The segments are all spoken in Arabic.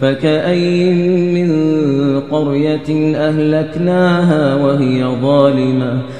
فكاين من قرية أهلكناها وهي ظالمة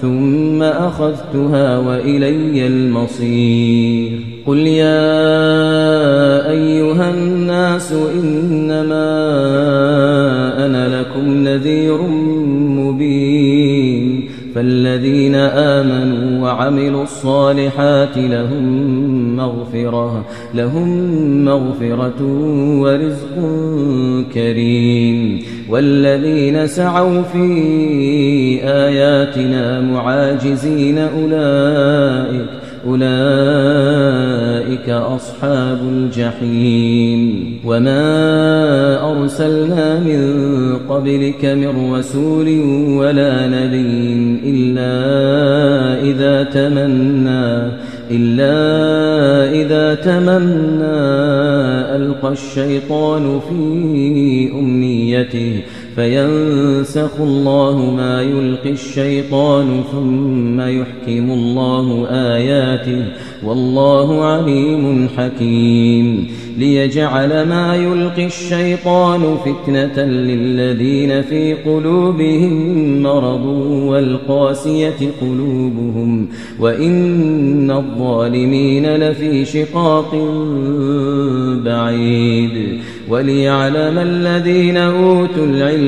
ثم أخذتها وإلي المصير. قل يا أيها الناس إنما أنا لكم نذير مبين. فالذين آمنوا وعملوا الصالحات لهم مغفرة لهم مغفرة ورزق كريم. والذين سعوا في آياتنا معاجزين أولئك أولئك أصحاب الجحيم. وما أرسلنا من قبلك من رسول ولا نبي إلا إذا تمنى إلا إذا تمنى ألقى الشيطان في أمنيته. فينسخ الله ما يلقي الشيطان ثم يحكم الله آياته والله عليم حكيم. ليجعل ما يلقي الشيطان فتنة للذين في قلوبهم مرض والقاسية قلوبهم وإن الظالمين لفي شقاق بعيد. وليعلم الذين أوتوا العلم